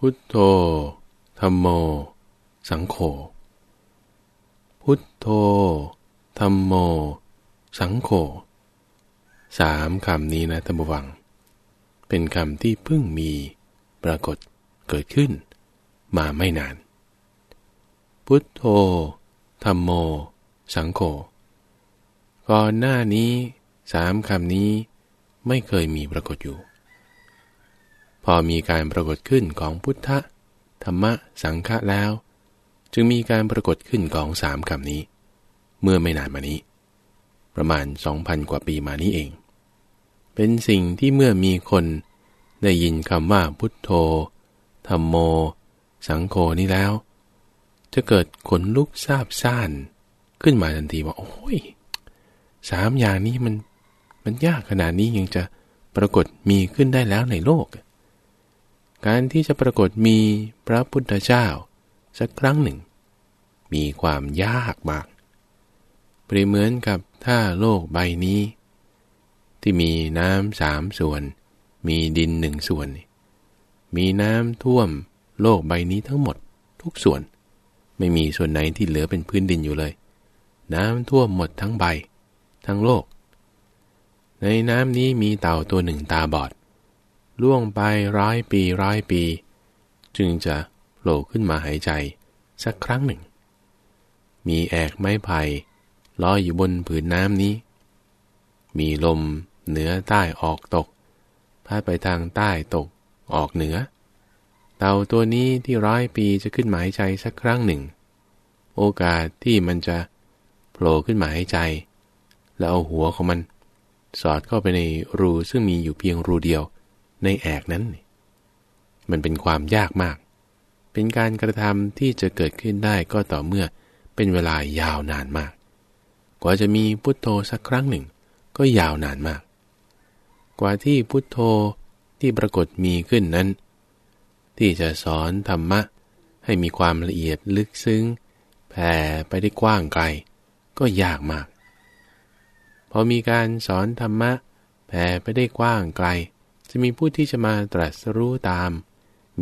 พุทโธธรรมโม สังโฆ พุทโธธรรมโม สังโฆสามคำนี้นะท่านผู้ฟัง เป็นคำที่เพิ่งมีปรากฏเกิดขึ้น มาไม่นาน พุทโธธรรมโม สังโฆก่อนหน้านี้สามคำนี้ไม่เคยมีปรากฏอยู่ พอมีการปรากฏขึ้นของพุทธธรรมะสังฆะแล้ว จึงมีการปรากฏขึ้นของสามคำนี้ เมื่อไม่นานมานี้ ประมาณสองพันกว่าปีมานี้เอง เป็นสิ่งที่เมื่อมีคนได้ยินคำว่าพุทโธธรรมโม สังโฆนี้แล้ว จะเกิดขนลุกซาบซ่านขึ้นมาทันทีว่าโอ้ยสามอย่างนี้มันมันยากขนาดนี้ยังจะปรากฏมีขึ้นได้แล้วในโลก การที่จะปรากฏมีพระพุทธเจ้า สักครั้งหนึ่ง มีความยากมากเปรียบเหมือนกับถ้าโลกใบนี้ ที่มีน้ำสามส่วน มีดินหนึ่งส่วน มีน้ำท่วมโลกใบนี้ทั้งหมดทุกส่วน ไม่มีส่วนไหนที่เหลือเป็นพื้นดินอยู่เลย น้ำท่วมหมดทั้งใบ ทั้งโลก ในน้ำนี้มีเต่าตัวหนึ่งตาบอด ล่วงไปร้อยปีร้อยปี จึงจะโผล่ขึ้นมาหายใจสักครั้งหนึ่ง มีแอกไม้ไผ่ลอยอยู่บนผืนน้ำนี้ มีลมเหนือใต้ออกตกพัดไปทางใต้ตกออกเหนือ เต่าตัวนี้ที่ร้อยปีจะขึ้นมาหายใจสักครั้งหนึ่ง โอกาสที่มันจะโผล่ขึ้นมาหายใจ แล้วเอาหัวของมัน สอดเข้าไปในรูซึ่งมีอยู่เพียงรูเดียว ในแอกนั้น มันเป็นความยากมาก เป็นการกระทำที่จะเกิดขึ้นได้ก็ต่อเมื่อเป็นเวลายาวนานมาก กว่าจะมีพุทโธสักครั้งหนึ่ง ก็ยาวนานมาก กว่าที่พุทโธที่ปรากฏมีขึ้นนั้น ที่จะสอนธรรมะ ให้มีความละเอียดลึกซึ้งแผ่ไปได้กว้างไกล ก็ยากมาก พอมีการสอนธรรมะแผ่ไปได้กว้างไกล จะมีผู้ที่จะมาตรัสรู้ตาม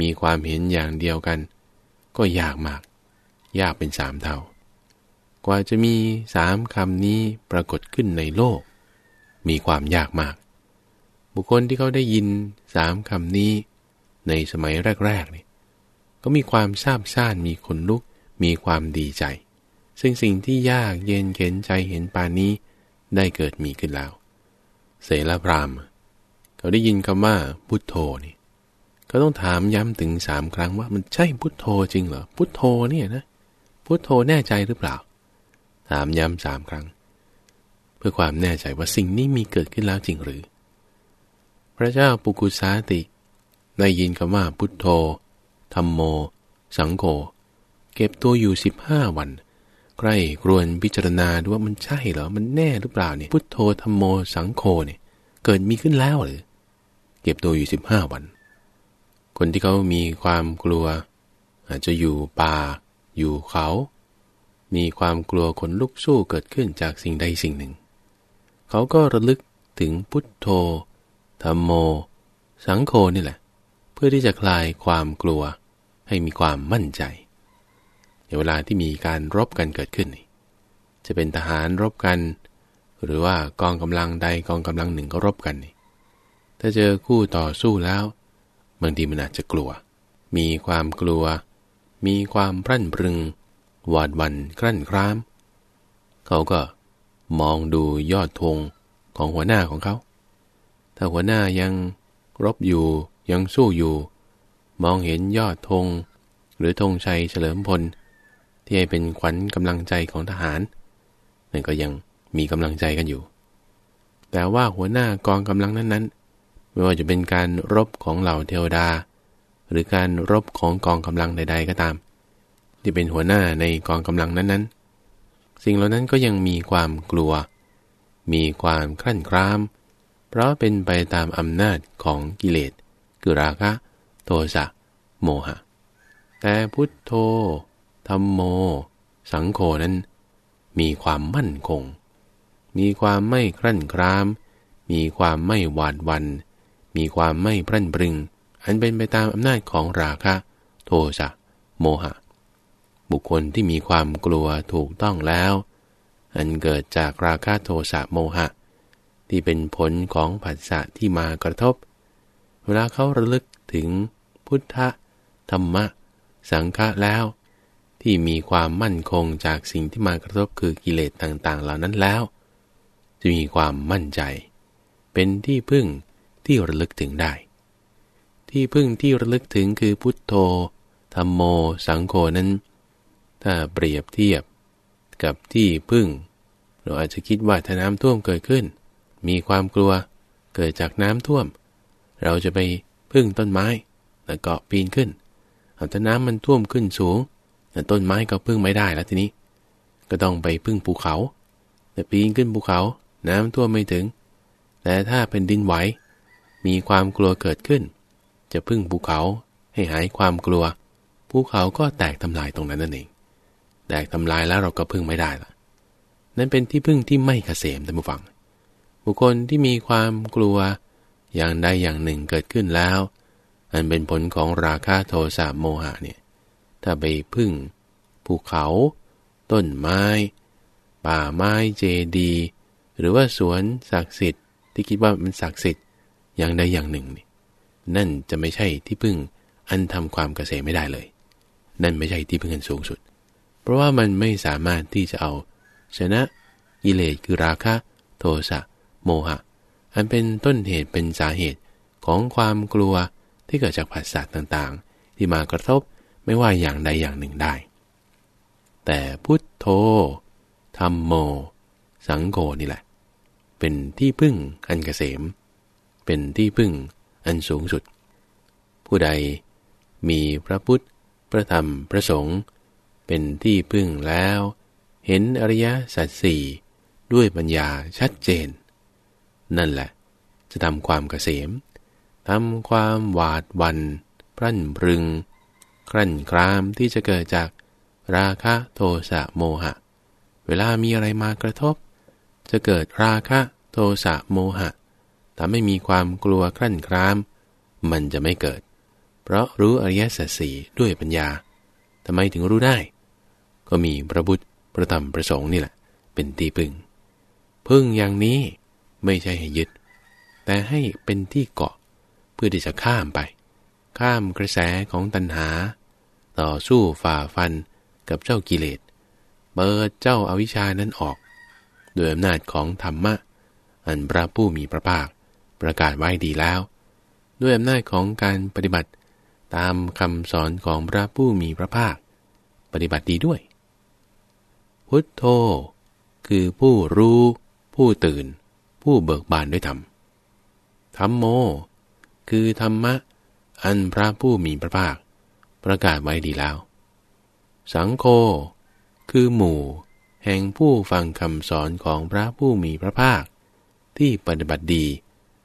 มีความเห็นอย่างเดียวกัน ก็ยากมาก ยากเป็นสามเท่า กว่าจะมีสามคำนี้ปรากฏขึ้นในโลก มีความยากมาก บุคคลที่เขาได้ยินสามคำนี้ ในสมัยแรกๆนี่ก็มีความซาบซ่านมีคนลุก มีความดีใจ ซึ่งสิ่งที่ยากเย็นเข็นใจเห็นปานนี้ได้เกิดมีขึ้นแล้ว เสลพราม เขาได้ยินคำว่าพุทโธนี่เขาต้องถามย้ำถึงสามครั้งว่ามันใช่พุทโธจริงเหรอพุทโธเนี่ยนะพุทโธแน่ใจหรือเปล่า ถามย้ำสามครั้ง เพื่อความแน่ใจว่าสิ่งนี้มีเกิดขึ้นแล้วจริงหรือ พระเจ้าปุกุสาติได้ยินคำว่าพุทโธธรรมโม สังโฆเก็บตัวอยู่สิบห้าวัน ใกล้ครวนพิจารณาดูว่ามันใช่เหรอ มันแน่หรือเปล่าเนี่ย พุทโธธรรมโม สังโฆเนี่ย เกิดมีขึ้นแล้วหรือ เก็บตัวอยู่สิบห้าวัน คนที่เขามีความกลัว อาจจะอยู่ป่า อยู่เขา มีความกลัวคนลุกสู้เกิดขึ้นจากสิ่งใดสิ่งหนึ่ง เขาก็ระลึกถึงพุทโธธรรมโม สังโฆนี่แหละ เพื่อที่จะคลายความกลัวให้มีความมั่นใจ ในเวลาที่มีการรบกันเกิดขึ้น จะเป็นทหารรบกัน หรือว่ากองกำลังใดกองกำลังหนึ่งก็รบกันนี ถ้าเจอคู่ต่อสู้แล้ว บางทีมันอาจจะกลัว มีความกลัว มีความพรั่นพรึง หวาดวันกลั้นคราม เขาก็มองดูยอดธงของหัวหน้าของเขา ถ้าหัวหน้ายังรบอยู่ยังสู้อยู่ มองเห็นยอดธงหรือธงชัยเฉลิมพล ที่ให้เป็นขวัญกำลังใจของทหารนั่นก็ยังมีกำลังใจกันอยู่ แต่ว่าหัวหน้ากองกำลังนั้นๆ ไม่ว่าจะเป็นการรบของเหล่าเทวดา หรือการรบของกองกำลังใด ๆ ก็ตาม ที่เป็นหัวหน้าในกองกำลังนั้นๆ สิ่งเหล่านั้นก็ยังมีความกลัว มีความคลั่นคราม เพราะเป็นไปตามอำนาจของกิเลสคือราคะโทสะโมหะ แต่พุทโธธรรมโม สังโฆนั้น มีความมั่นคง มีความไม่ครั่นคราม มีความไม่หวาดวัน มีความไม่พรั่นปรึง อันเป็นไปตามอำนาจของราคะ โทสะ โมหะ บุคคลที่มีความกลัวถูกต้องแล้ว อันเกิดจากราคะโทสะโมหะ ที่เป็นผลของผัสสะที่มากระทบ เวลาเขาระลึกถึงพุทธธรรมะ สังฆะแล้ว ที่มีความมั่นคงจากสิ่งที่มากระทบคือกิเลสต่างๆ เหล่านั้นแล้ว จะมีความมั่นใจ เป็นที่พึ่ง ที่ระลึกถึงได้ ที่พึ่งที่ระลึกถึงคือพุทโธธรรมโม สังโฆนั้น ถ้าเปรียบเทียบกับที่พึ่ง เราอาจจะคิดว่าถ้าน้ำท่วมเกิดขึ้น มีความกลัวเกิดจากน้ำท่วม เราจะไปพึ่งต้นไม้ แล้วก็ปีนขึ้นเอาถ้าน้ำมันท่วมขึ้นสูงแต่ต้นไม้ก็พึ่งไม่ได้แล้วทีนี้ ก็ต้องไปพึ่งภูเขา แต่ปีนขึ้นภูเขา น้ำท่วมไม่ถึง แต่ถ้าเป็นดินไหว มีความกลัวเกิดขึ้น จะพึ่งภูเขาให้หายความกลัว ภูเขาก็แตกทำลายตรงนั้นนั่นเอง แตกทำลายแล้วเราก็พึ่งไม่ได้ละนั่นเป็นที่พึ่งที่ไม่เกษมท่านผู้ฟัง บุคคลที่มีความกลัวอย่างใดอย่างหนึ่งเกิดขึ้นแล้ว อันเป็นผลของราคะโทสะโมหะเนี่ย ถ้าไปพึ่งภูเขา ต้นไม้ ป่าไม้เจดี หรือว่าสวนศักดิ์สิทธิ์ที่คิดว่ามันศักดิ์สิทธิ์ อย่างใดอย่างหนึ่งนี่นั่นจะไม่ใช่ที่พึ่งอันทำความเกษมไม่ได้เลย นั่นไม่ใช่ที่พึ่งอันสูงสุด เพราะว่ามันไม่สามารถที่จะเอา ชนะกิเลสคือราคะโทสะโมหะ อันเป็นต้นเหตุเป็นสาเหตุของความกลัวที่เกิดจากผัสสะต่างๆ ที่มากระทบไม่ว่าอย่างใดอย่างหนึ่งได้ แต่พุทโธธรรมโม สังโฆนี่แหละ เป็นที่พึ่งอันเกษม เป็นที่พึ่งอันสูงสุด ผู้ใดมีพระพุทธ พระธรรม พระสงฆ์เป็นที่พึ่งแล้ว เห็นอริยสัจสี่ด้วยปัญญาชัดเจน นั่นแหละ จะทำความเกษมทำความหวาดวัน พรั่นพรึง ครั่นครามที่จะเกิดจากราคะโทสะโมหะ เวลามีอะไรมากระทบ จะเกิดราคะโทสะโมหะ ทำให้มีความกลัวครั่นคราม มันจะไม่เกิด เพราะรู้อริยสัจสีด้วยปัญญาทำไมถึงรู้ได้ ก็มีพระบุตรประธรรมประสงค์นี่แหละ เป็นตีพึ่ง พึ่งอย่างนี้ไม่ใช่ให้ยึด แต่ให้เป็นที่เกาะเพื่อที่จะข้ามไป ข้ามกระแสของตัณหา ต่อสู้ฝ่าฟันกับเจ้ากิเลสเปิดเจ้าอาวิชานั้นออก โดยอำนาจของธรรมะ อันพระผู้มีพระภาค ประกาศไว้ดีแล้ว ด้วยอำนาจของการปฏิบัติตามคำสอนของพระผู้มีพระภาค ปฏิบัติดีด้วย พุทโธ คือผู้รู้ ผู้ตื่น ผู้เบิกบานด้วยธรรมธรรมโม คือธรรมะ อันพระผู้มีพระภาค ประกาศไว้ดีแล้ว สังโฆคือหมู่ แห่งผู้ฟังคำสอนของพระผู้มีพระภาค ที่ปฏิบัติดี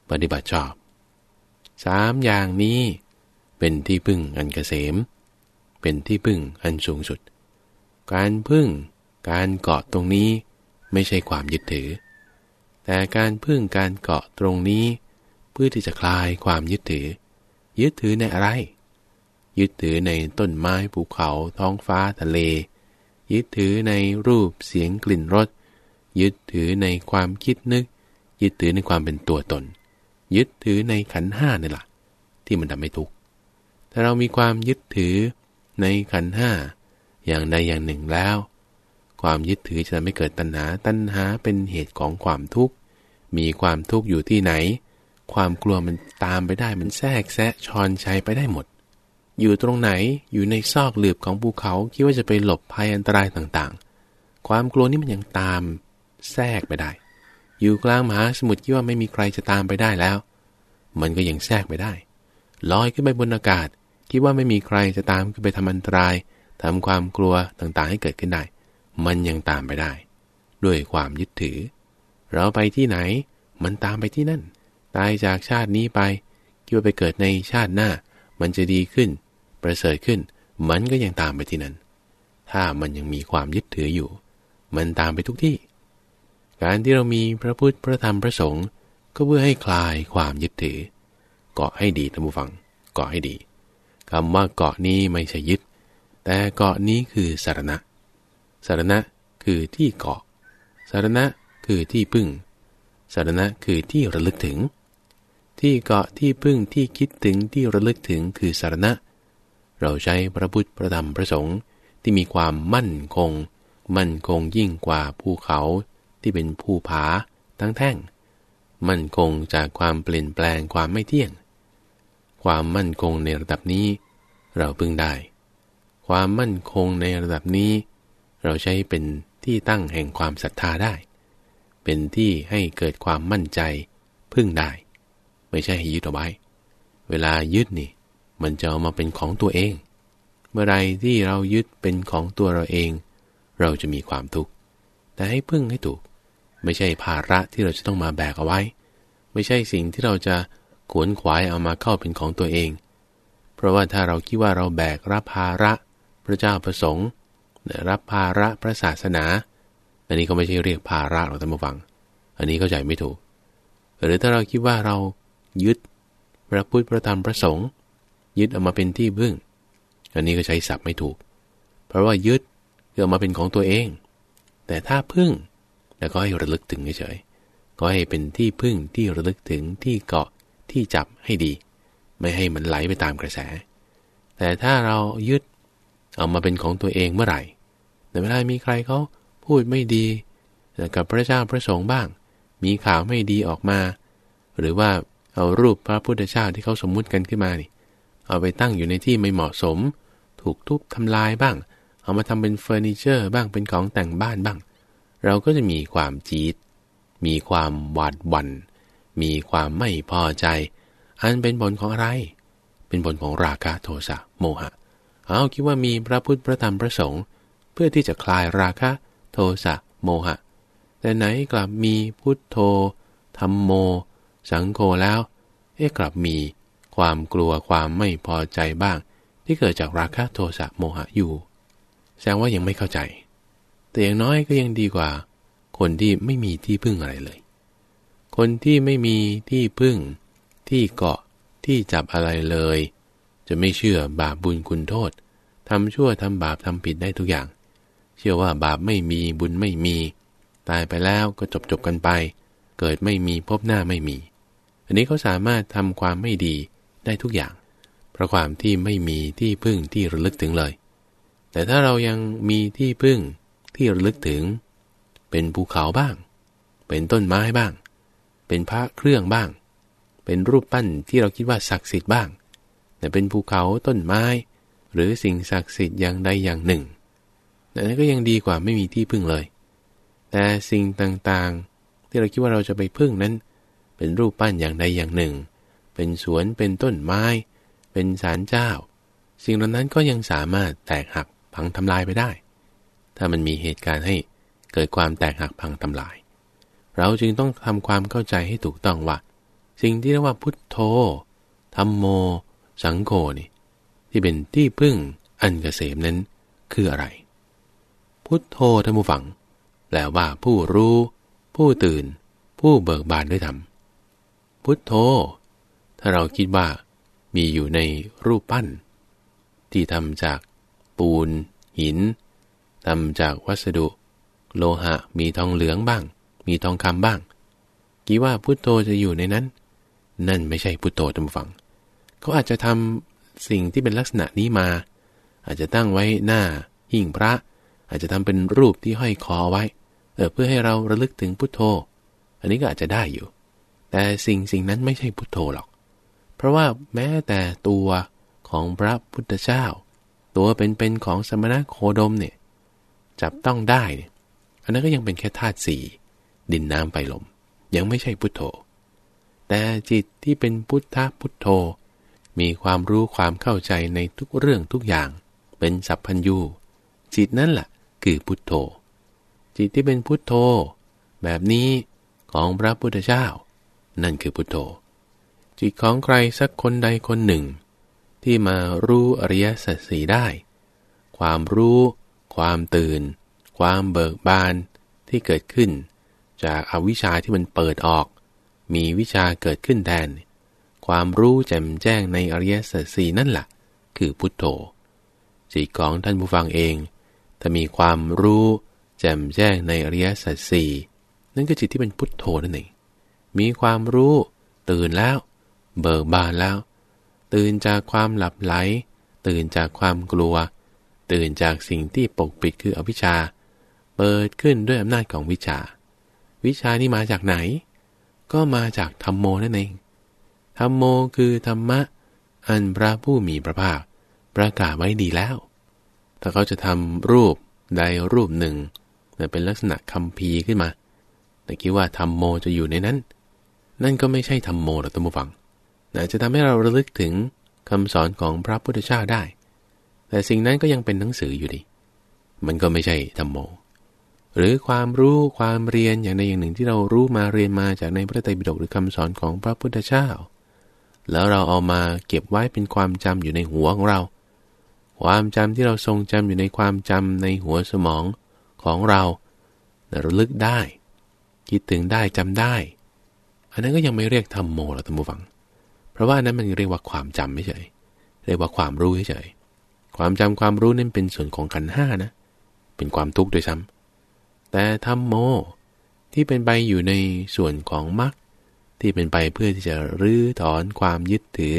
ปฏิบัติชอบสามอย่างนี้เป็นที่พึ่งอันเกษม เป็นที่พึ่งอันสูงสุด การพึ่งการเกาะตรงนี้ไม่ใช่ความยึดถือ แต่การพึ่งการเกาะตรงนี้ เพื่อที่จะคลายความยึดถือ ยึดถือในอะไร ยึดถือในต้นไม้ภูเขาท้องฟ้าทะเล ยึดถือในรูปเสียงกลิ่นรสยึดถือในความคิดนึก ยึดถือในความเป็นตัวตน ยึดถือในขันห้านี่แหละที่มันทำให้ทุกข์ถ้าเรามีความยึดถือในขันห้าอย่างใดอย่างหนึ่งแล้ว ความยึดถือจะไม่เกิดตัณหาตัณหาเป็นเหตุของความทุกข์มีความทุกข์อยู่ที่ไหน ความกลัวมันตามไปได้มันแทรกแซะชอนชัยไปได้หมด อยู่ตรงไหนอยู่ในซอกหลืบของภูเขาคิดว่าจะไปหลบภัยอันตรายต่างๆ ความกลัวนี่มันยังตามแทรกไปได้ อยู่กลางมหาสมุทรคิดว่าไม่มีใครจะตามไปได้แล้ว มันก็ยังแทรกไปได้ ลอยขึ้นไปบนอากาศคิดว่าไม่มีใครจะตามขึ้นไปทำอันตรายทำความกลัวต่างๆให้เกิดขึ้นได้ มันยังตามไปได้ ด้วยความยึดถือ เราไปที่ไหน มันตามไปที่นั่น ตายจากชาตินี้ไปคิดว่าไปเกิดในชาติหน้า มันจะดีขึ้น ประเสริฐขึ้น มันก็ยังตามไปที่นั้นถ้ามันยังมีความยึดถืออยู่ มันตามไปทุกที่ การที่เรามีพระพุทธพระธรรมพระสงฆ์ก็เพื่อให้คลายความยึดถือ เกาะให้ดีท่านผู้ฟัง เกาะให้ดีคำว่าเกาะนี้ไม่ใช่ยึด แต่เกาะนี้คือสารณะ สารณะคือที่เกาะ สารณะคือที่พึ่ง สารณะคือที่ระลึกถึง ที่เกาะที่พึ่งที่คิดถึงที่ระลึกถึงคือสารณะ เราใช้พระพุทธพระธรรมพระสงฆ์ที่มีความมั่นคง มั่นคงยิ่งกว่าภูเขา ที่เป็นภูผาทั้งแท่ง มั่นคงจากความเปลี่ยนแปลงความไม่เที่ยง ความมั่นคงในระดับนี้ เราพึงได้ ความมั่นคงในระดับนี้ เราใช้เป็นที่ตั้งแห่งความศรัทธาได้ เป็นที่ให้เกิดความมั่นใจพึ่งได้ ไม่ใช่ให้ยึดเอาไว้ เวลายึดนี่ มันจะเอามาเป็นของตัวเอง เมื่อไรที่เรายึดเป็นของตัวเราเอง เราจะมีความทุกข์แต่ให้พึ่งให้ถูก ไม่ใช่ภาระที่เราจะต้องมาแบกเอาไว้ ไม่ใช่สิ่งที่เราจะขวนขวายเอามาเข้าเป็นของตัวเอง เพราะว่าถ้าเราคิดว่าเราแบกรับภาระพระเจ้าประสงค์ รับภาระพระศาสนา อันนี้ก็ไม่ใช่เรียกภาระหรอกท่านผู้ฟัง อันนี้เข้าใจไม่ถูก หรือถ้าเราคิดว่าเรายึดพระพุทธพระธรรมพระสงฆ์ยึดเอามาเป็นที่พึ่ง อันนี้ก็ใช้ศัพท์ไม่ถูก เพราะว่ายึดเอามาเป็นของตัวเอง แต่ถ้าพึ่ง แล้วก็ให้ระลึกถึงเฉยๆก็ให้เป็นที่พึ่งที่ระลึกถึงที่เกาะที่จับให้ดี ไม่ให้มันไหลไปตามกระแส แต่ถ้าเรายึดเอามาเป็นของตัวเองเมื่อไหร่แต่เวลามีใครเขาพูดไม่ดีกับพระเจ้าพระสงฆ์บ้าง มีข่าวไม่ดีออกมา หรือว่าเอารูปพระพุทธเจ้าที่เขาสมมุติกันขึ้นมานี่ เอาไปตั้งอยู่ในที่ไม่เหมาะสม ถูกทุบทำลายบ้าง เอามาทำเป็นเฟอร์นิเจอร์บ้างเป็นของแต่งบ้านบ้าง เราก็จะมีความจีดมีความหวาดหวัน่น มีความไม่พอใจ อันเป็นผลของอะไร เป็นผลของราคะโทสะโมหะ เอาคิดว่ามีพระพุทธพระธรรมพระสงฆ์เพื่อที่จะคลายราคะโทสะโมหะ แต่ไหนกลับมีพุทโธธรรมโม สังโฆแล้ว เอ๊ะกลับมีความกลัวความไม่พอใจบ้าง ที่เกิดจากราคะโทสะโมหะอยู่ แสดงว่ายังไม่เข้าใจ แต่อย่างน้อยก็ยังดีกว่า คนที่ไม่มีที่พึ่งอะไรเลย คนที่ไม่มีที่พึ่ง ที่เกาะที่จับอะไรเลย จะไม่เชื่อบาปบุญคุณโทษทำชั่วทำบาปทำผิดได้ทุกอย่าง เชื่อว่าบาปไม่มีบุญไม่มี ตายไปแล้วก็จบจบกันไป เกิดไม่มีพบหน้าไม่มี อันนี้เขาสามารถทำความไม่ดีได้ทุกอย่าง เพราะความที่ไม่มีที่พึ่งที่ระลึกถึงเลย แต่ถ้าเรายังมีที่พึ่ง ที่ระลึกถึง เป็นภูเขาบ้าง เป็นต้นไม้บ้าง เป็นพระเครื่องบ้าง เป็นรูปปั้นที่เราคิดว่าศักดิ์สิทธิ์บ้างแต่เป็นภูเขาต้นไม้ หรือสิ่งศักดิ์สิทธิ์อย่างใดอย่างหนึ่งนั้นก็ยังดีกว่าไม่มีที่พึ่งเลย แต่สิ่งต่างๆ ที่เราคิดว่าเราจะไปพึ่งนั้น เป็นรูปปั้นอย่างใดอย่างหนึ่ง เป็นสวนเป็นต้นไม้ เป็นศาลเจ้า สิ่งเหล่านั้นก็ยังสามารถแตกหักพังทำลายไปได้ ถ้ามันมีเหตุการณ์ให้เกิดความแตกหักพังทำลาย เราจึงต้องทำความเข้าใจให้ถูกต้องว่า สิ่งที่เรียกว่าพุทโธธรรมโม สังโฆนี่ที่เป็นที่พึ่งอันกเกษมนั้นคืออะไร พุทโธธรรมฝังแปลว่าผู้รู้ ผู้ตื่น ผู้เบิกบานด้วยธรรมพุทโธ ถ้าเราคิดว่า มีอยู่ในรูปปั้น ที่ทำจากปูน หิน ทำจากวัสดุ โลหะมีทองเหลืองบ้าง มีทองคำบ้างคิดว่าพุทโธจะอยู่ในนั้น นั่นไม่ใช่พุทโธตามฝัง เขาอาจจะทำสิ่งที่เป็นลักษณะนี้มา อาจจะตั้งไว้หน้าหิ่งพระ อาจจะทำเป็นรูปที่ห้อยคอไว้เออเพื่อให้เราระลึกถึงพุทโธ อันนี้ก็อาจจะได้อยู่ แต่สิ่งสิ่งนั้นไม่ใช่พุทโธหรอก เพราะว่าแม้แต่ตัวของพระพุทธเจ้า ตัวเป็นๆของสมณะโคดมเนี่ย จับต้องได้เนี่ยอันนั้นก็ยังเป็นแค่ธาตุสี่ดินน้ำไฟลม ยังไม่ใช่พุทโธ แต่จิตที่เป็นพุทธพุทโธ มีความรู้ความเข้าใจในทุกเรื่องทุกอย่าง เป็นสัพพัญญู จิตนั่นแหละคือพุทโธ จิตที่เป็นพุทโธ แบบนี้ของพระพุทธเจ้า นั่นคือพุทโธ จิตของใครสักคนใดคนหนึ่ง ที่มารู้อริยสัจสีได้ ความรู้ ความตื่น ความเบิกบานที่เกิดขึ้น จากอาวิชชาที่มันเปิดออก มีวิชาเกิดขึ้นแทน ความรู้แจ่มแจ้งในอริยสัจสีนั่นแหละคือพุทโธจิตของท่านผู้ฟังเอง ถ้ามีความรู้แจ่มแจ้งในอริยสัจสี่นั่นก็จิตที่เป็นพุทโธนั่นเองมีความรู้ตื่นแล้ว เบิกบานแล้ว ตื่นจากความหลับไหล ตื่นจากความกลัว ตื่นจากสิ่งที่ปกปิดคืออวิชชา เปิดขึ้นด้วยอำนาจของวิชา วิชานี่มาจากไหน ก็มาจากธรรมโมนั่นเองธรรมโมคือธรรมะ อันพระผู้มีพระภาค ประกาศไว้ดีแล้ว ถ้าเขาจะทำรูปใดรูปหนึ่งเป็นลักษณะคำพีขึ้นมา แต่คิดว่าธรรมโมจะอยู่ในนั้น นั่นก็ไม่ใช่ธรรมโมหรอกตัมบูฟังแต่จะทำให้เราระลึกถึงคำสอนของพระพุทธเจ้าได้ แต่สิ่งนั้นก็ยังเป็นหนังสืออยู่ดี มันก็ไม่ใช่ธรรมโม หรือความรู้ความเรียนอย่างใดอย่างหนึ่งที่เรารู้มาเรียนมาจากในพระไตรปิฎกหรือคำสอนของพระพุทธเจ้า แล้วเราเอามาเก็บไว้เป็นความจำอยู่ในหัวของเรา ความจำที่เราทรงจำอยู่ในความจำในหัวสมองของเราระลึกได้ คิดถึงได้จำได้ อันนั้นก็ยังไม่เรียกธรรมโมหรอกท่านผู้ฟัง เพราะว่านั้นมันเรียกว่าความจำไม่เฉยเรียกว่าความรู้เฉย ความจำความรู้นั่นเป็นส่วนของขันห้านะ เป็นความทุกข์ด้วยซ้ำแต่ธรรมโมที่เป็นไปอยู่ในส่วนของมรรคที่เป็นไปเพื่อที่จะรื้อถอนความยึดถือ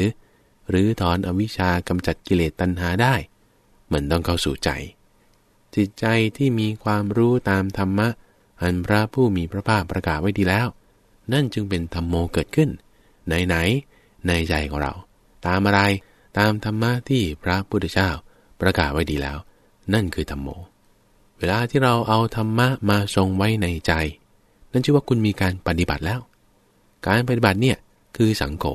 หรือถอนอวิชากำจัดกิเลสตัณหาได้ เหมันต้องเข้าสู่ใจ จิตใจที่มีความรู้ตามธรรมะ อันพระผู้มีพระภาคประกาศไว้ดีแล้ว นั่นจึงเป็นธรรมโมเกิดขึ้น ไหนไหนในใจของเรา ตามอะไรตามธรรมะที่พระพุทธเจ้า ประกาศไว้ดีแล้ว นั่นคือธรรมโม เวลาที่เราเอาธรรมะมาทรงไว้ในใจ นั่นชื่อว่าคุณมีการปฏิบัติแล้ว การปฏิบัติเนี่ยคือสังโฆ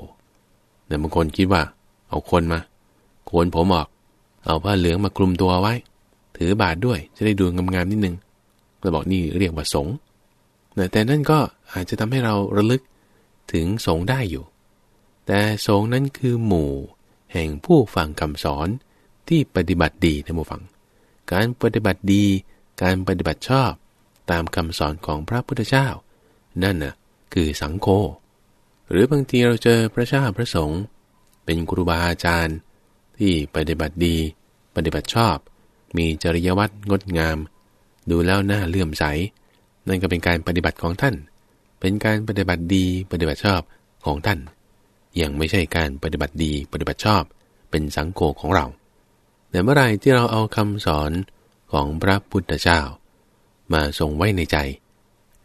แต่บางคนคิดว่า เอาคนมาโกนผมออก เอาผ้าเหลืองมากลุ่มตัวไว้ ถือบาทด้วยจะได้ดูงามๆนิดนึงเราบอกนี่เรียกว่าสงแต่นั่นก็อาจจะทำให้เราระลึกถึงสงได้อยู่ แต่สงนั้นคือหมู่ แห่งผู้ฟังคำสอน ที่ปฏิบัติดีนผู้ฟัง การปฏิบัติดี การปฏิบัติชอบ ตามคำสอนของพระพุทธเจ้า นั่นน่ะคือสังโฆหรือบางทีเราเจอพระเจ้าพระสงฆ์เป็นครูบาอาจารย์ ที่ปฏิบัติดี ปฏิบัติชอบ มีจริยวัตรงดงาม ดูแล้วน่าเลื่อมใส นั่นก็เป็นการปฏิบัติของท่าน เป็นการปฏิบัติดีปฏิบัติชอบของท่านยังไม่ใช่การปฏิบัติดีปฏิบัติชอบ เป็นสังโฆของเรา แต่เมื่อไรที่เราเอาคำสอนของพระพุทธเจ้า มาส่งไว้ในใจ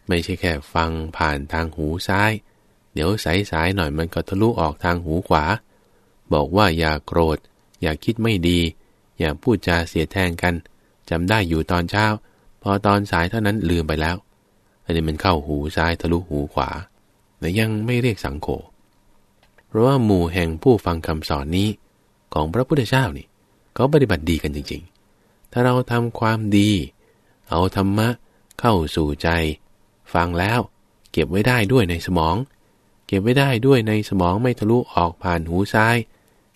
ไม่ใช่แค่ฟังผ่านทางหูซ้าย เดี๋ยวสายๆหน่อยมันก็ทะลุออกทางหูขวา บอกว่าอย่าโกรธ อย่าคิดไม่ดี อย่าพูดจาเสียแทงกันจำได้อยู่ตอนเช้า พอตอนสายเท่านั้นลืมไปแล้ว อันนี้มันเข้าหูซ้ายทะลุหูขวาแต่ยังไม่เรียกสังโฆเพราะว่าหมู่แห่งผู้ฟังคำสอนนี้ของพระพุทธเจ้านี่ เขาปฏิบัติดีกันจริงๆ ถ้าเราทำความดี เอาธรรมะเข้าสู่ใจ ฟังแล้ว เก็บไว้ได้ด้วยในสมอง เก็บไว้ได้ด้วยในสมองไม่ทะลุออกผ่านหูซ้าย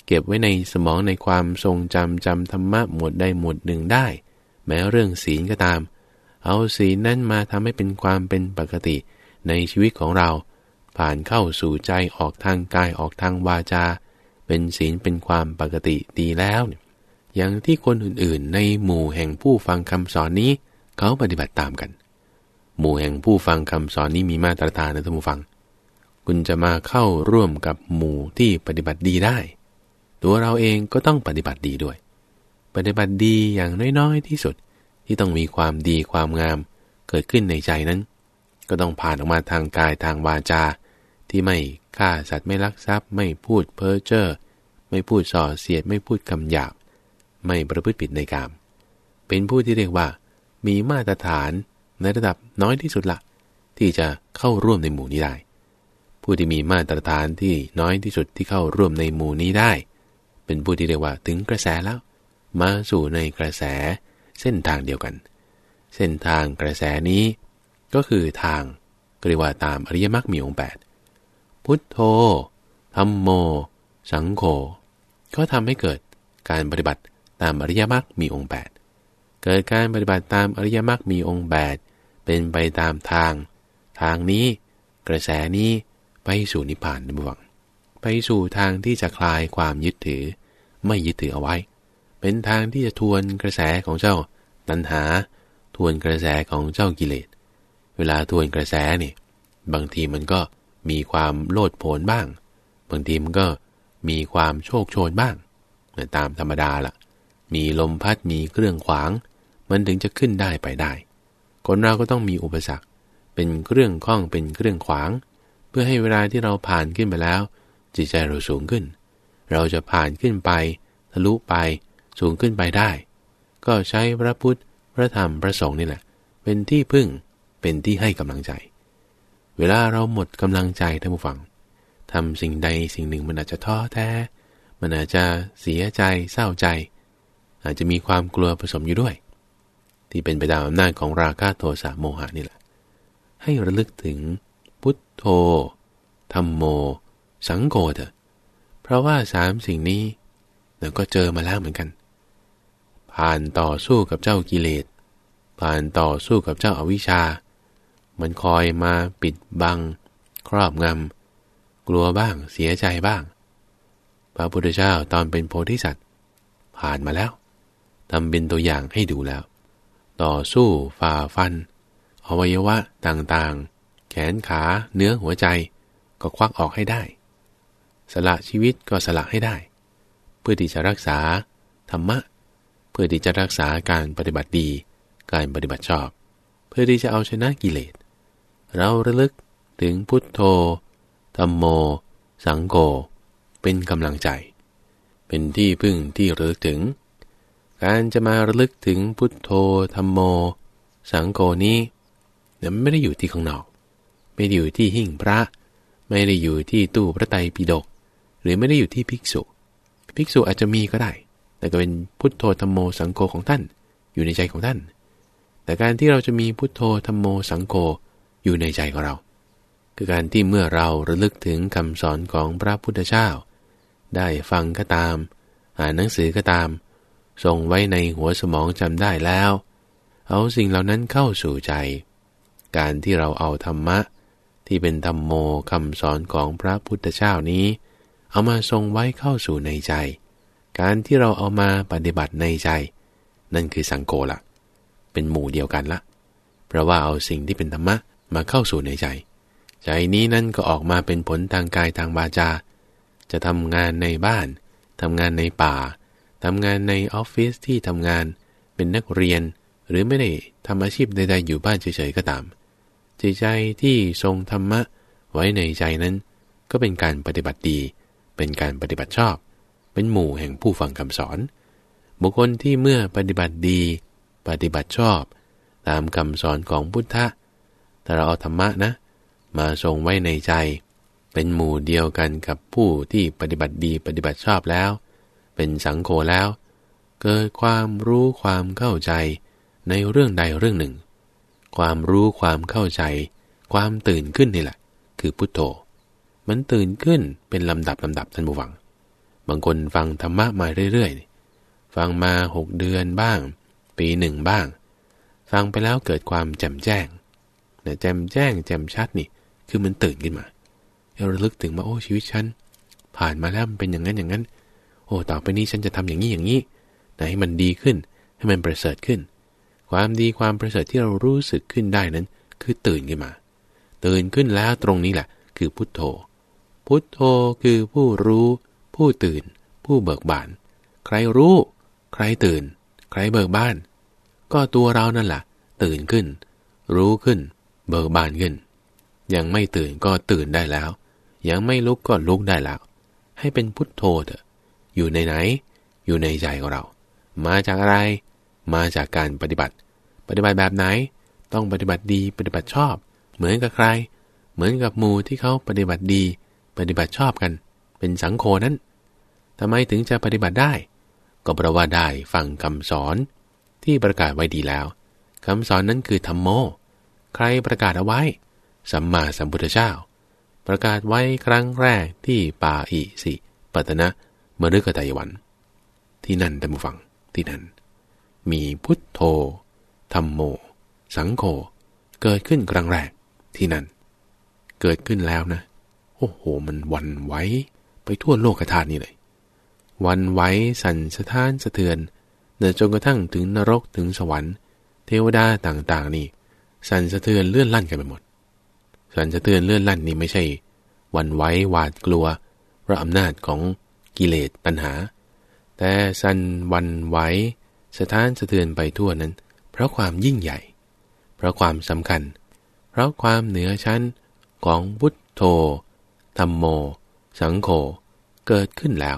เก็บไว้ในสมองในความทรงจำจำธรรมะหมวดใดหมวดหนึ่งได้ แม้เรื่องศีลก็ตาม เอาศีลนั้นมาทำให้เป็นความเป็นปกติในชีวิตของเราผ่านเข้าสู่ใจออกทางกายออกทางวาจา เป็นศีลเป็นความปกติดีแล้ว อย่างที่คนอื่นๆ ในหมู่แห่งผู้ฟังคำสอนนี้ เขาปฏิบัติตามกัน หมู่แห่งผู้ฟังคำสอนนี้มีมาตรฐานนะท่านผู้ฟัง คุณจะมาเข้าร่วมกับหมู่ที่ปฏิบัติดีได้ ตัวเราเองก็ต้องปฏิบัติดีด้วย ปฏิบัติดีอย่างน้อยๆที่สุดที่ต้องมีความดีความงามเกิดขึ้นในใจนั้น ก็ต้องผ่านออกมาทางกายทางวาจา ที่ไม่ฆ่าสัตว์ไม่ลักทรัพย์ ไม่พูดเพ้อเจ้อไม่พูดส่อเสียดไม่พูดคำหยาบ ไม่ประพฤติผิดในกาม เป็นผู้ที่เรียกว่า มีมาตรฐานในระดับน้อยที่สุดละที่จะเข้าร่วมในหมู่นี้ได้ ผู้ที่มีมาตรฐานที่น้อยที่สุดที่เข้าร่วมในหมู่นี้ได้ เป็นผู้ที่เรียกว่าถึงกระแสแล้ว มาสู่ในกระแสเส้นทางเดียวกัน เส้นทางกระแสนี้ ก็คือทางเรียกว่าตามอริยมรรคมีองค์แปดพุทโธธรรมโม สังโฆก็ทำให้เกิดการปฏิบัติ ตามอริยมรรคมีองค์แปดเกิดการปฏิบัติตามอริยมรรคมีองค์แปดเป็นไปตามทาง ทางนี้ กระแสนี้ไปสู่นิพพานนบุญไปไปสู่ทางที่จะคลายความยึดถือ ไม่ยึดถือเอาไว้ เป็นทางที่จะทวนกระแสของเจ้าตัณหา ทวนกระแสของเจ้ากิเลส เวลาทวนกระแสนี่ บางทีมันก็มีความโลดโผนบ้าง บางทีมันก็มีความโชคโชนบ้าง ตามธรรมดาละ่ะ มีลมพัดมีเครื่องขวาง มันถึงจะขึ้นได้ไปได้ คนเราก็ต้องมีอุปสรรค เป็นเครื่องข้องเป็นเครื่องขวาง เพื่อให้เวลาที่เราผ่านขึ้นไปแล้ว จิตใจเราสูงขึ้น เราจะผ่านขึ้นไป ทะลุไปสูงขึ้นไปได้ ก็ใช้พระพุทธพระธรรมพระสงฆ์นี่แหละ เป็นที่พึ่งเป็นที่ให้กำลังใจ เวลาเราหมดกำลังใจท่านผู้ฟังทำสิ่งใดสิ่งหนึ่งมันอาจจะท้อแท้ มันอาจจะเสียใจเศร้าใจ อาจจะมีความกลัวผสมอยู่ด้วย ที่เป็นไปตามอำนาจของราคะโทสะโมหะนี่แหละ ให้ระลึกถึงพุทโธธรรมโม สังโฆเถอะเพราะว่าสามสิ่งนี้เราก็เจอมาแล้วเหมือนกัน ผ่านต่อสู้กับเจ้ากิเลส ผ่านต่อสู้กับเจ้าอาวิชชา มันคอยมาปิดบัง ครอบงำ กลัวบ้างเสียใจบ้าง พระพุทธเจ้าตอนเป็นโพธิสัตว์ ผ่านมาแล้ว ทำเป็นตัวอย่างให้ดูแล้ว ต่อสู้ฝ่าฟัน อวัยวะต่างๆ แขนขาเนื้อหัวใจ ก็ควักออกให้ได้ สละชีวิตก็สละให้ได้ เพื่อที่จะรักษาธรรมะ เพื่อที่จะรักษาการปฏิบัติดี การปฏิบัติชอบ เพื่อที่จะเอาชนะกิเลส เราระลึกถึงพุทโธธรรมโม สังโฆเป็นกำลังใจ เป็นที่พึ่งที่ระลึกถึง การจะมาระลึกถึงพุทโธธรรมโม สังโฆนี้เนี่ยไม่ได้อยู่ที่ข้างนอก ไม่ได้อยู่ที่หิ่งพระ ไม่ได้อยู่ที่ตู้พระไตรปิฎกหรือไม่ได้อยู่ที่ภิกษุ ภิกษุอาจจะมีก็ได้ แต่ก็เป็นพุทโธธรรมโมสังโฆของท่าน อยู่ในใจของท่าน แต่การที่เราจะมีพุทโธธรรมโมสังโฆอยู่ในใจของเรา คือการที่เมื่อเราระลึกถึงคำสอนของพระพุทธเจ้า ได้ฟังก็ตาม อ่านหนังสือก็ตาม ส่งไว้ในหัวสมองจำได้แล้ว เอาสิ่งเหล่านั้นเข้าสู่ใจ การที่เราเอาธรรมะ ที่เป็นธรรมโมคำสอนของพระพุทธเจ้านี้ เอามาทรงไว้เข้าสู่ในใจ การที่เราเอามาปฏิบัติในใจ นั่นคือสังโกละเป็นหมู่เดียวกันละ เพราะว่าเอาสิ่งที่เป็นธรรมะมาเข้าสู่ในใจ ใจนี้นั่นก็ออกมาเป็นผลทางกายทางวาจา จะทำงานในบ้านทำงานในป่า ทำงานในออฟฟิศที่ทำงานเป็นนักเรียน หรือไม่ได้ทำอาชีพใดๆอยู่บ้านเฉยๆก็ตาม จิตใจที่ทรงธรรมะไว้ในใจนั้น ก็เป็นการปฏิบัติดี เป็นการปฏิบัติชอบ เป็นหมู่แห่งผู้ฟังคำสอน บุคคลที่เมื่อปฏิบัติดี ปฏิบัติชอบ ตามคำสอนของพุทธะแต่เราเอาธรรมะนะ มาทรงไว้ในใจ เป็นหมู่เดียวกันกับผู้ที่ปฏิบัติดีปฏิบัติชอบแล้ว เป็นสังโฆแล้ว เกิดความรู้ความเข้าใจในเรื่องใดเรื่องหนึ่ง ความรู้ความเข้าใจ ความตื่นขึ้นนี่แหละ คือพุทโธ มันตื่นขึ้นเป็นลำดับลำดับท่านผู้ฟัง บางคนฟังธรรมะมาเรื่อยๆ ฟังมาหกเดือนบ้าง ปีหนึ่งบ้าง ฟังไปแล้วเกิดความแจ่มแจ้งแจ่มแจ้งแจ่มชัดนี่ คือมันตื่นขึ้นมาเราระลึกถึงมาโอ้ชีวิตฉันผ่านมาแล้วมันเป็นอย่างนั้นอย่างนั้น โอ้ต่อไปนี้ฉันจะทำอย่างนี้อย่างนี้นะให้มันดีขึ้น ให้มันประเสริฐขึ้น ความดีความประเสริฐที่เรารู้สึกขึ้นได้นั้น คือตื่นขึ้นมา ตื่นขึ้นแล้วตรงนี้แหละ คือพุทโธ พุทโธคือผู้รู้ ผู้ตื่น ผู้เบิกบาน ใครรู้ ใครตื่น ใครเบิกบาน ก็ตัวเรานั่นแหละตื่นขึ้น รู้ขึ้น เบิกบานขึ้น ยังไม่ตื่นก็ตื่นได้แล้ว ยังไม่ลุกก็ลุกได้แล้ว ให้เป็นพุทโธเถอะ อยู่ในไหน อยู่ในใจของเรา มาจากอะไร มาจากการปฏิบัติ ปฏิบัติแบบไหน ต้องปฏิบัติดีปฏิบัติชอบ เหมือนกับใคร เหมือนกับหมู่ที่เขาปฏิบัติดี ปฏิบัติชอบกัน เป็นสังโคนั้นทำไมถึงจะปฏิบัติได้ ก็เพราะว่าได้ฟังคำสอน ที่ประกาศไว้ดีแล้วคำสอนนั้นคือธรรมโม ใครประกาศเอาไว้ สัมมาสัมพุทธเจ้า ประกาศไว้ครั้งแรกที่ป่าอิสิปตนะ เมรุกตายวัน ที่นั่นท่านผู้ฟังที่นั่น มีพุทโธธรรมโม สังโฆเกิดขึ้นครั้งแรกที่นั่น เกิดขึ้นแล้วนะ โอ้โห มันวันไว้ไปทั่วโลกธาตุนี่เลย วันไหวสั่นสะท้านสะเทือนเดินจนกระทั่งถึงนรกถึงสวรรค์ เทวดาต่างๆ นี่ สั่นสะเทือนเลื่อนลั่นกันไปหมด สั่นสะเทือนเลื่อนลั่นนี่ไม่ใช่ วันไหวหวาดกลัวเพราะอำนาจของ กิเลสตัณหา แต่สันวันไหวสถานสะเทือนไปทั่วนั้น เพราะความยิ่งใหญ่ เพราะความสำคัญ เพราะความเหนือชั้นของพุทโธธรรมโม สังโฆเกิดขึ้นแล้ว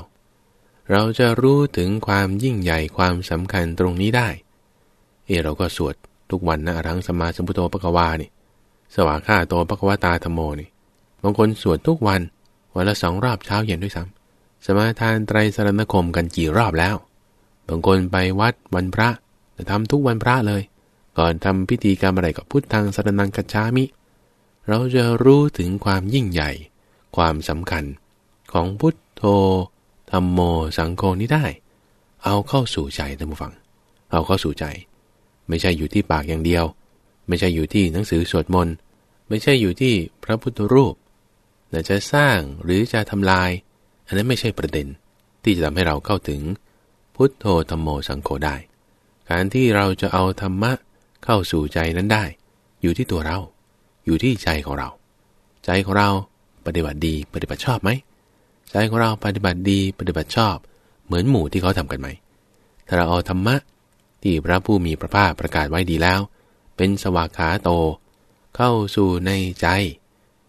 เราจะรู้ถึงความยิ่งใหญ่ความสำคัญตรงนี้ได้ เอเราก็สวดทุกวันนะอรังสมาสมุทโธปะกวานี่ สวากขาโตปะกวาตาธรรมโมนี่บางคนสวดทุกวันวันละสองรอบเช้าเย็นด้วยซ้ำ สมาทานไตรสรณคมกันกี่รอบแล้ว บางคนไปวัดวันพระแต่ทำทุกวันพระเลย ก่อนทำพิธีกรรมอะไรก็พุทธังสรนังกัจฉามิ เราจะรู้ถึงความยิ่งใหญ่ ความสำคัญ ของพุทโธธรรมโมสังโฆนี้ได้ เอาเข้าสู่ใจท่านผู้ฟัง เอาเข้าสู่ใจ ไม่ใช่อยู่ที่ปากอย่างเดียว ไม่ใช่อยู่ที่หนังสือสวดมนต์ ไม่ใช่อยู่ที่พระพุทธรูปแต่จะสร้างหรือจะทำลาย อันนั้นไม่ใช่ประเด็นที่จะทำให้เราเข้าถึง พุทโธธรรมโมสังโฆได้ การที่เราจะเอาธรรมะเข้าสู่ใจนั้นได้ อยู่ที่ตัวเรา อยู่ที่ใจของเรา ใจของเราปฏิบัติดีปฏิบัติชอบไหมใจของเราปฏิบัติดีปฏิบัติชอบ เหมือนหมู่ที่เขาทำกันไหมถ้าเราเอาธรรมะที่พระผู้มีพระภาคประกาศไว้ดีแล้ว เป็นสวากขาโต เข้าสู่ในใจ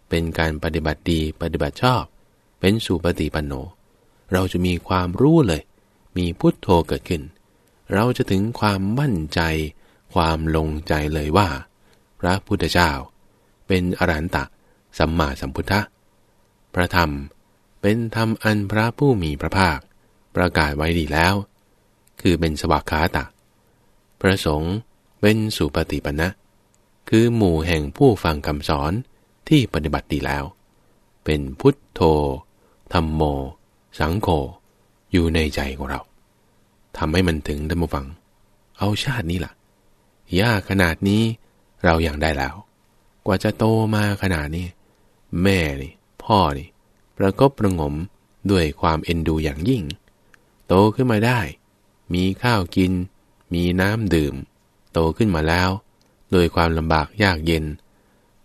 เป็นการปฏิบัติดีปฏิบัติชอบ เป็นสุปฏิปันโน เราจะมีความรู้เลย มีพุทโธเกิดขึ้น เราจะถึงความมั่นใจ ความลงใจเลยว่า พระพุทธเจ้า เป็นอรหันตะสัมมาสัมพุทธะพระธรรมเป็นธรรมอันพระผู้มีพระภาค ประกาศไว้ดีแล้ว คือเป็นสวากขาตะ พระสงฆ์เป็นสุปฏิปันนะคือหมู่แห่งผู้ฟังคำสอนที่ปฏิบัติดีแล้ว เป็นพุทโธ ธรรมโม สังโฆอยู่ในใจของเราทำให้มันถึงได้มาฟัง เอาชาตินี้ละ่ะ ยากขนาดนี้เราอยัางได้แล้ว กว่าจะโตมาขนาดนี้ แม่นี่ พ่อนี่ ประกบประงมด้วยความเอ็นดูอย่างยิ่ง โตขึ้นมาได้ มีข้าวกิน มีน้ำดื่ม โตขึ้นมาแล้ว โดยความลำบากยากเย็น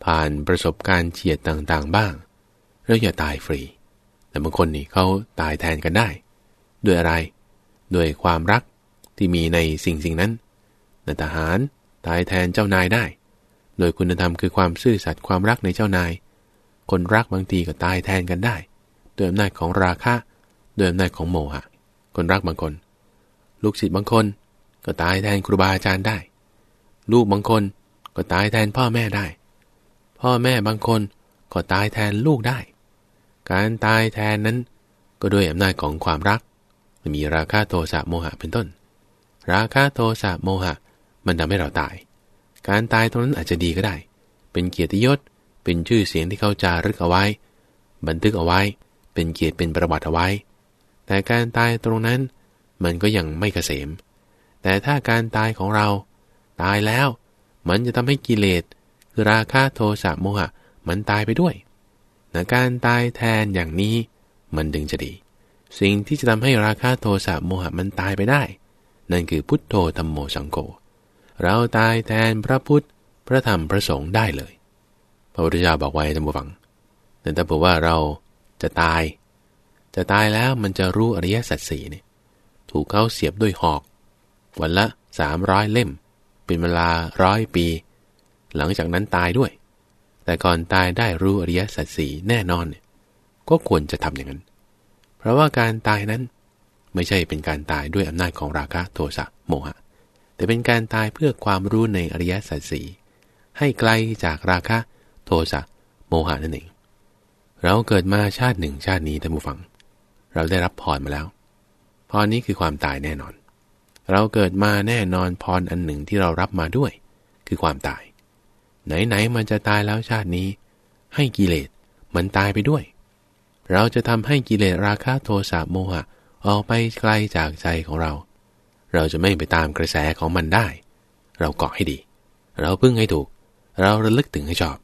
ผ่านประสบการณ์เฉียดต่างๆบ้าง แล้วอย่าตายฟรี แต่บางคนนี่เขาตายแทนกันได้ ด้วยอะไร ด้วยความรักที่มีในสิ่งสิ่งนั้นนทหารตายแทนเจ้านายได้ โดยคุณธรรมคือความซื่อสัตย์ความรักในเจ้านาย คนรักบางทีก็ตายแทนกันได้ด้วยอำนาจของราคะด้วยอำนาจของโมหะ คนรักบางคน ลูกศิษย์บางคน ก็ตายแทนครูบาอาจารย์ได้ ลูกบางคนก็ตายแทนพ่อแม่ได้ พ่อแม่บางคนก็ตายแทนลูกได้ การตายแทนนั้น ก็ด้วยอำนาจของความรัก มีราคะโทสะโมหะเป็นต้น ราคะโทสะโมหะ มันทำให้เราตาย การตายตรงนั้นอาจจะดีก็ได้ เป็นเกียรติยศ เป็นชื่อเสียงที่เขาจารึกเอาไว้ บันทึกเอาไว้ เป็นเกียรติเป็นประวัติเอาไว้ แต่การตายตรงนั้น มันก็ยังไม่เกษม แต่ถ้าการตายของเรา ตายแล้ว มันจะทำให้กิเลสคือราคะโทสะโมหะ มันตายไปด้วย นะการตายแทนอย่างนี้มันดึงจะดี สิ่งที่จะทำให้ราคะโทสะโมหะมันตายไปได้ นั่นคือพุทโธธรรมโมสังโฆเราตายแทนพระพุทธพระธรรมพระสงฆ์ได้เลย พระพุทธเจ้าบอกไว้ท่านผู้ฟังแต่ถ้าบอกว่าเราจะตาย จะตายแล้วมันจะรู้อริยสัจสี่เนี่ยถูกเขาเสียบด้วยหอก วันละสามร้อยเล่ม เป็นเวลาร้อยปี หลังจากนั้นตายด้วย แต่ก่อนตายได้รู้อริยสัจสี่แน่นอน ก็ควรจะทำอย่างนั้น เพราะว่าการตายนั้นไม่ใช่เป็นการตายด้วยอำนาจของราคะโทสะโมหะ แต่เป็นการตายเพื่อความรู้ในอริยสัจสี่ให้ไกลจากราคะโทสะโมหะนั่นเอง เราเกิดมาชาติหนึ่งชาตินี้ท่านผู้ฟัง เราได้รับพรมาแล้วพรนี้คือความตายแน่นอน เราเกิดมาแน่นอนพรอันหนึ่งที่เรารับมาด้วย คือความตาย ไหนๆมันจะตายแล้วชาตินี้ ให้กิเลสมันตายไปด้วย เราจะทำให้กิเลสราคะโทสะโมหะออกไปไกลจากใจของเรา เราจะไม่ไปตามกระแสของมันได้ เราเกาะให้ดี เราพึ่งให้ถูก เราระลึกถึงให้ชอบ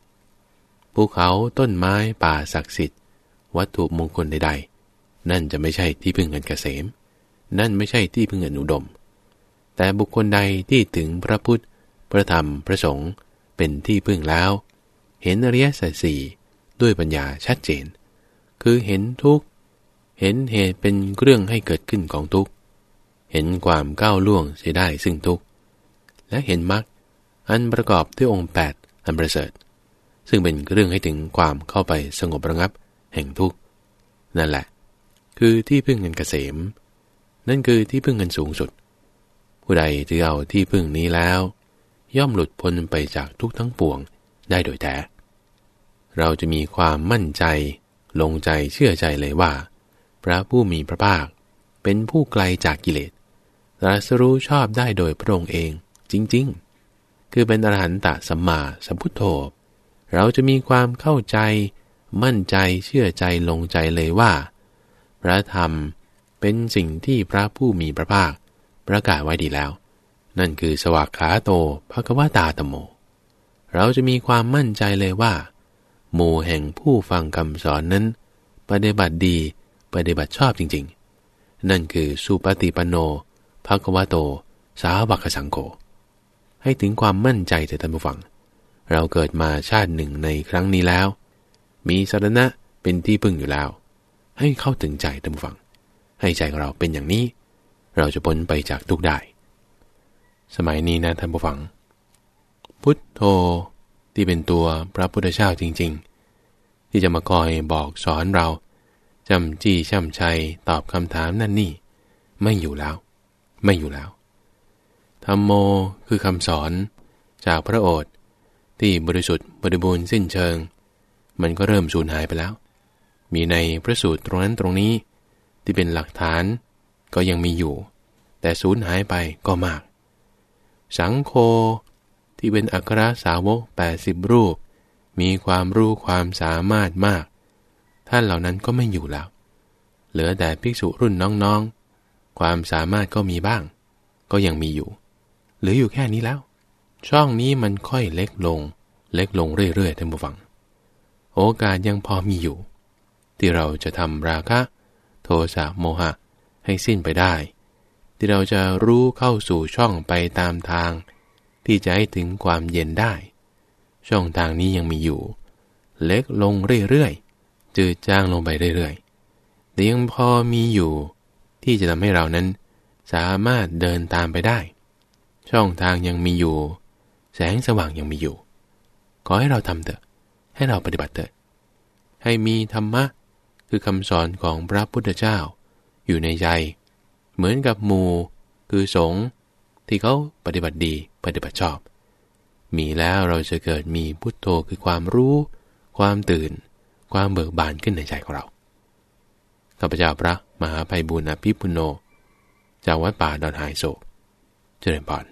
ภูเขาต้นไม้ป่าศักดิ์สิทธิ์ วัตถุมงคลใด ๆ นั่นจะไม่ใช่ที่พึ่งเงินเกษม นั่นไม่ใช่ที่พึ่งเงินอุดม แต่บุคคลใดที่ถึงพระพุทธ พระธรรม พระสงฆ์ เป็นที่พึ่งแล้ว เห็นอริยสัจสี่ด้วยปัญญาชัดเจน คือเห็นทุกข์ เห็นเหตุเป็นเรื่องให้เกิดขึ้นของทุกข์ เห็นความก้าวล่วงเสียได้ซึ่งทุกข์ และเห็นมรรคอันประกอบด้วยองค์ 8 อันประเสริฐ ซึ่งเป็นเรื่องให้ถึงความเข้าไปสงบระงับแห่งทุกข์ นั่นแหละ คือที่พึ่งเงินเกษม นั่นคือที่พึ่งเงินสูงสุด ผู้ใดถือเอาที่พึ่งนี้แล้ว ย่อมหลุดพ้นไปจากทุกทั้งปวงได้โดยแท้ เราจะมีความมั่นใจ ลงใจเชื่อใจเลยว่า พระผู้มีพระภาค เป็นผู้ไกลจากกิเลสตรัสรู้ชอบได้โดยพระองค์เองจริง ๆ คือเป็นอรหันตสัมมาสัมพุทโธ เราจะมีความเข้าใจ มั่นใจเชื่อใจลงใจเลยว่า พระธรรมเป็นสิ่งที่พระผู้มีพระภาค ประกาศไว้ดีแล้ว นั่นคือสวากขาโตภควตาตโม เราจะมีความมั่นใจเลยว่า หมู่แห่งผู้ฟังคำสอนนั้น ปฏิบัติดีปฏิบัติชอบจริง ๆ นั่นคือสุปฏิปันโนภควโต สาวกสังโฆให้ถึงความมั่นใจเถิดท่านผู้ฟัง เราเกิดมาชาติหนึ่งในครั้งนี้แล้ว มีสารณะเป็นที่พึ่งอยู่แล้ว ให้เข้าถึงใจท่านผู้ฟัง ให้ใจเราเป็นอย่างนี้ เราจะพ้นไปจากทุกได้ สมัยนี้นะท่านผู้ฟัง พุทโธที่เป็นตัวพระพุทธเจ้าจริง ๆ ที่จะมาคอยบอกสอนเราจำจี้ช่ำชัยตอบคำถามนั่นนี่ ไม่อยู่แล้ว ไม่อยู่แล้วธรรมโมคือคำสอนจากพระโอษฐ์ที่บริสุทธิ์บริบูรณ์สิ้นเชิง มันก็เริ่มสูญหายไปแล้ว มีในพระสูตรตรงนั้นตรงนี้ ที่เป็นหลักฐานก็ยังมีอยู่ แต่สูญหายไปก็มาก สังโฆที่เป็นอัครสาวก 80 รูป มีความรู้ความสามารถมาก ท่านเหล่านั้นก็ไม่อยู่แล้ว เหลือแต่ภิกษุรุ่นน้องๆ ความสามารถก็มีบ้าง ก็ยังมีอยู่ เหลืออยู่แค่นี้แล้ว ช่องนี้มันค่อยเล็กลง เล็กลงเรื่อยๆท่านผู้ฟัง โอกาสยังพอมีอยู่ ที่เราจะทำราคะ โทสะโมหะให้สิ้นไปได้ ที่เราจะรู้เข้าสู่ช่องไปตามทาง ที่จะให้ถึงความเย็นได้ ช่องทางนี้ยังมีอยู่ เล็กลงเรื่อยๆจืดจางลงไปเรื่อยๆแต่ยังพอมีอยู่ ที่จะทำให้เรานั้น สามารถเดินตามไปได้ ช่องทางยังมีอยู่ แสงสว่างยังมีอยู่ ขอให้เราทำเถอะให้เราปฏิบัติเถอะให้มีธรรมะ คือคำสอนของพระพุทธเจ้า อยู่ในใจ เหมือนกับหมูคือสงฆ์ที่เขาปฏิบัติดีปฏิบัติชอบ มีแล้วเราจะเกิดมีพุทโธคือความรู้ ความตื่น ความเบิกบานขึ้นในใจของเราข้าพเจ้าพระมหาภัยบุญอภิปุโน จากวัดป่าดอนหายโศกเจริญพร